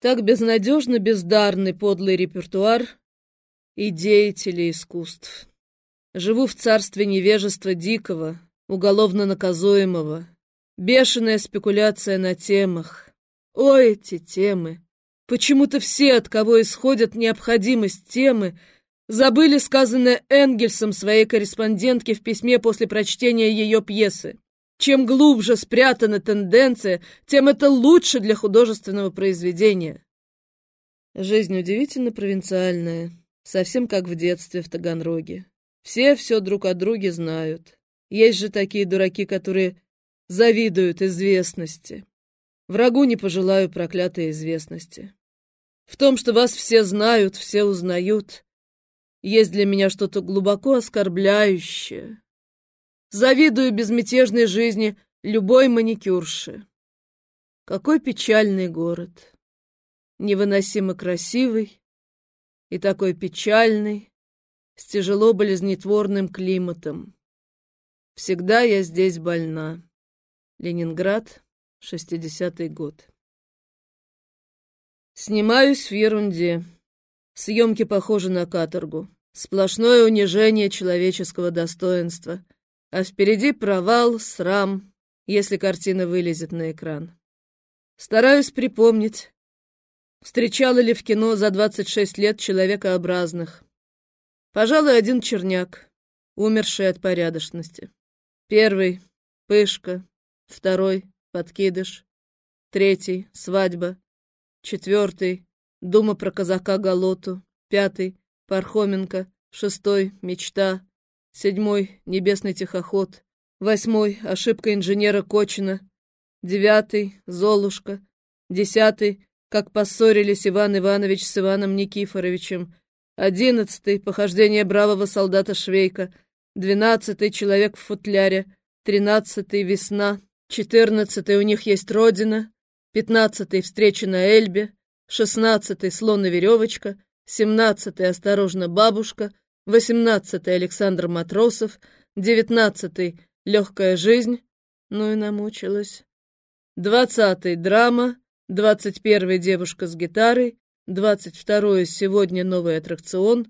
Так безнадежно бездарный подлый репертуар и деятели искусств. Живу в царстве невежества дикого, уголовно наказуемого. Бешеная спекуляция на темах. О, эти темы! Почему-то все, от кого исходит необходимость темы, забыли сказанное Энгельсом своей корреспондентке в письме после прочтения ее пьесы. Чем глубже спрятана тенденция, тем это лучше для художественного произведения. Жизнь удивительно провинциальная, совсем как в детстве в Таганроге. Все все друг о друге знают. Есть же такие дураки, которые завидуют известности. Врагу не пожелаю проклятой известности. В том, что вас все знают, все узнают, есть для меня что-то глубоко оскорбляющее. Завидую безмятежной жизни любой маникюрши. Какой печальный город. Невыносимо красивый и такой печальный, с тяжело болезнетворным климатом. Всегда я здесь больна. Ленинград, 60-й год. Снимаюсь в ерунде. Съемки похожи на каторгу. Сплошное унижение человеческого достоинства — а впереди провал, срам, если картина вылезет на экран. Стараюсь припомнить, встречала ли в кино за 26 лет человекообразных. Пожалуй, один черняк, умерший от порядочности. Первый — пышка, второй — подкидыш, третий — свадьба, четвертый — дума про казака Галоту, пятый — Пархоменко, шестой — мечта, седьмой — небесный тихоход, восьмой — ошибка инженера Кочина, девятый — Золушка, десятый — как поссорились Иван Иванович с Иваном Никифоровичем, одиннадцатый — похождение бравого солдата Швейка, двенадцатый — человек в футляре, тринадцатый — весна, четырнадцатый — у них есть родина, пятнадцатый — встреча на Эльбе, шестнадцатый — слон и веревочка, семнадцатый — осторожно бабушка, Восемнадцатый Александр Матросов, девятнадцатый Легкая жизнь, ну и намучилась. Двадцатый драма, двадцать первый девушка с гитарой, двадцать второй сегодня новый аттракцион,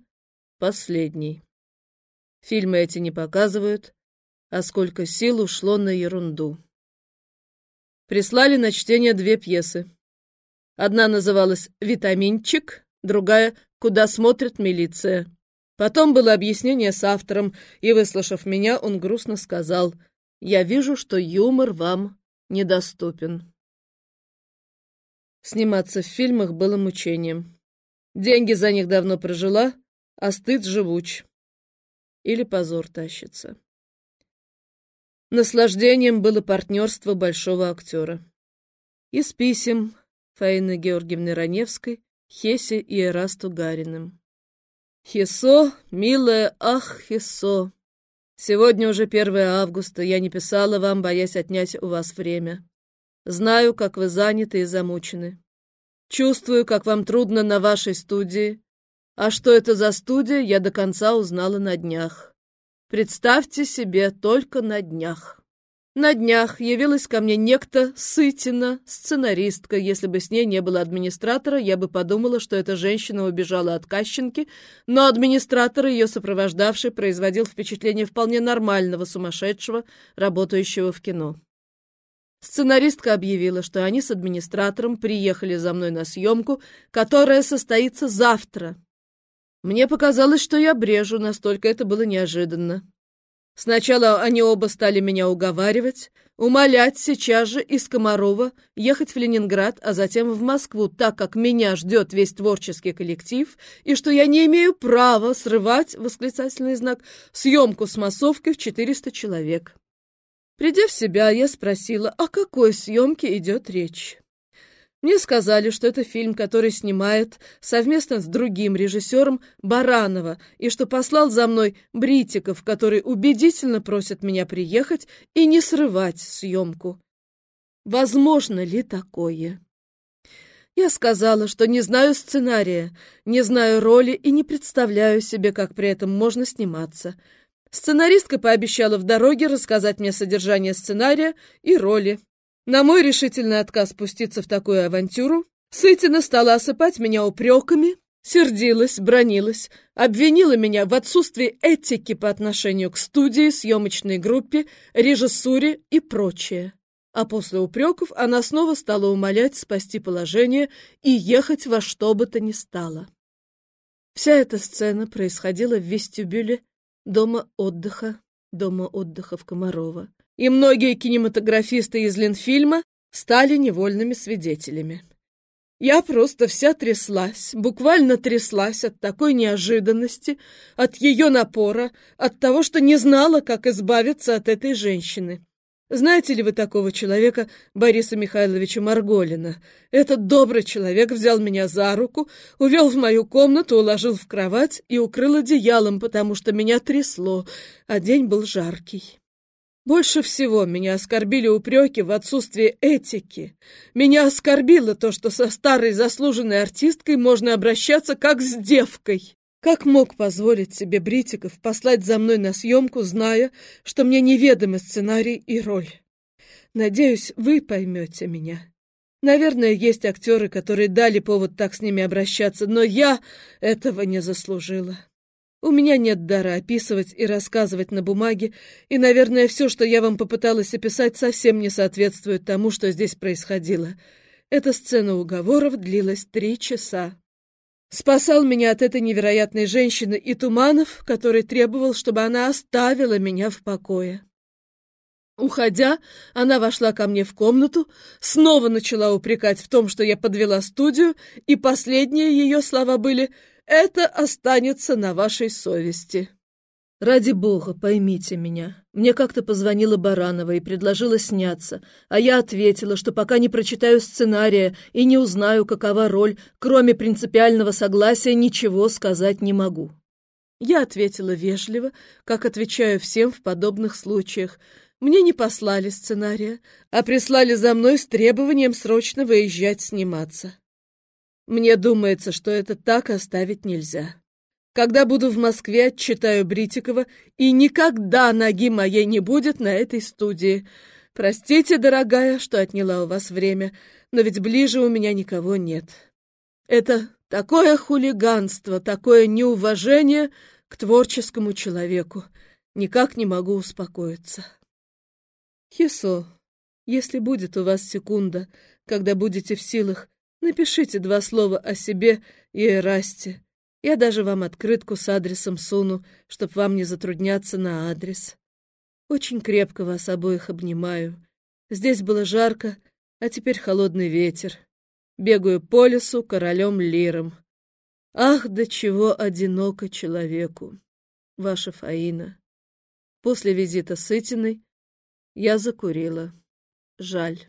последний. Фильмы эти не показывают, а сколько сил ушло на ерунду. Прислали на чтение две пьесы. Одна называлась «Витаминчик», другая «Куда смотрит милиция». Потом было объяснение с автором, и, выслушав меня, он грустно сказал, «Я вижу, что юмор вам недоступен». Сниматься в фильмах было мучением. Деньги за них давно прожила, а стыд живуч. Или позор тащится. Наслаждением было партнерство большого актера. Из писем Фаины Георгиевны Раневской, Хесе и Эрасту Гариным. Хисо, милая, ах, Хисо. Сегодня уже 1 августа, я не писала вам, боясь отнять у вас время. Знаю, как вы заняты и замучены. Чувствую, как вам трудно на вашей студии. А что это за студия, я до конца узнала на днях. Представьте себе, только на днях. На днях явилась ко мне некто Сытина, сценаристка. Если бы с ней не было администратора, я бы подумала, что эта женщина убежала от Кащенки, но администратор, ее сопровождавший, производил впечатление вполне нормального сумасшедшего, работающего в кино. Сценаристка объявила, что они с администратором приехали за мной на съемку, которая состоится завтра. Мне показалось, что я брежу, настолько это было неожиданно. Сначала они оба стали меня уговаривать, умолять сейчас же из Комарова ехать в Ленинград, а затем в Москву, так как меня ждет весь творческий коллектив, и что я не имею права срывать, восклицательный знак, съемку с массовкой в 400 человек. Придя в себя, я спросила, о какой съемке идет речь. Мне сказали, что это фильм, который снимает совместно с другим режиссером Баранова, и что послал за мной Бритиков, который убедительно просит меня приехать и не срывать съемку. Возможно ли такое? Я сказала, что не знаю сценария, не знаю роли и не представляю себе, как при этом можно сниматься. Сценаристка пообещала в дороге рассказать мне содержание сценария и роли. На мой решительный отказ спуститься в такую авантюру Сытина стала осыпать меня упреками, сердилась, бронилась, обвинила меня в отсутствии этики по отношению к студии, съемочной группе, режиссуре и прочее. А после упреков она снова стала умолять спасти положение и ехать во что бы то ни стало. Вся эта сцена происходила в вестибюле дома отдыха, дома отдыха в Комарова. И многие кинематографисты из Ленфильма стали невольными свидетелями. Я просто вся тряслась, буквально тряслась от такой неожиданности, от ее напора, от того, что не знала, как избавиться от этой женщины. Знаете ли вы такого человека, Бориса Михайловича Марголина? Этот добрый человек взял меня за руку, увел в мою комнату, уложил в кровать и укрыл одеялом, потому что меня трясло, а день был жаркий. Больше всего меня оскорбили упреки в отсутствии этики. Меня оскорбило то, что со старой заслуженной артисткой можно обращаться как с девкой. Как мог позволить себе Бритиков послать за мной на съемку, зная, что мне неведомы сценарий и роль? Надеюсь, вы поймете меня. Наверное, есть актеры, которые дали повод так с ними обращаться, но я этого не заслужила. У меня нет дара описывать и рассказывать на бумаге, и, наверное, все, что я вам попыталась описать, совсем не соответствует тому, что здесь происходило. Эта сцена уговоров длилась три часа. Спасал меня от этой невероятной женщины и Туманов, который требовал, чтобы она оставила меня в покое. Уходя, она вошла ко мне в комнату, снова начала упрекать в том, что я подвела студию, и последние ее слова были «Это останется на вашей совести». Ради бога, поймите меня. Мне как-то позвонила Баранова и предложила сняться, а я ответила, что пока не прочитаю сценария и не узнаю, какова роль, кроме принципиального согласия, ничего сказать не могу. Я ответила вежливо, как отвечаю всем в подобных случаях. Мне не послали сценария, а прислали за мной с требованием срочно выезжать сниматься. Мне думается, что это так оставить нельзя. Когда буду в Москве, отчитаю Бритикова, и никогда ноги моей не будет на этой студии. Простите, дорогая, что отняла у вас время, но ведь ближе у меня никого нет. Это такое хулиганство, такое неуважение к творческому человеку. Никак не могу успокоиться. Хисо, если будет у вас секунда, когда будете в силах, напишите два слова о себе и Эрасте. Я даже вам открытку с адресом суну, чтоб вам не затрудняться на адрес. Очень крепко вас обоих обнимаю. Здесь было жарко, а теперь холодный ветер. Бегаю по лесу королем Лиром. Ах, до чего одиноко человеку! Ваша Фаина. После визита Сытиной я закурила. Жаль.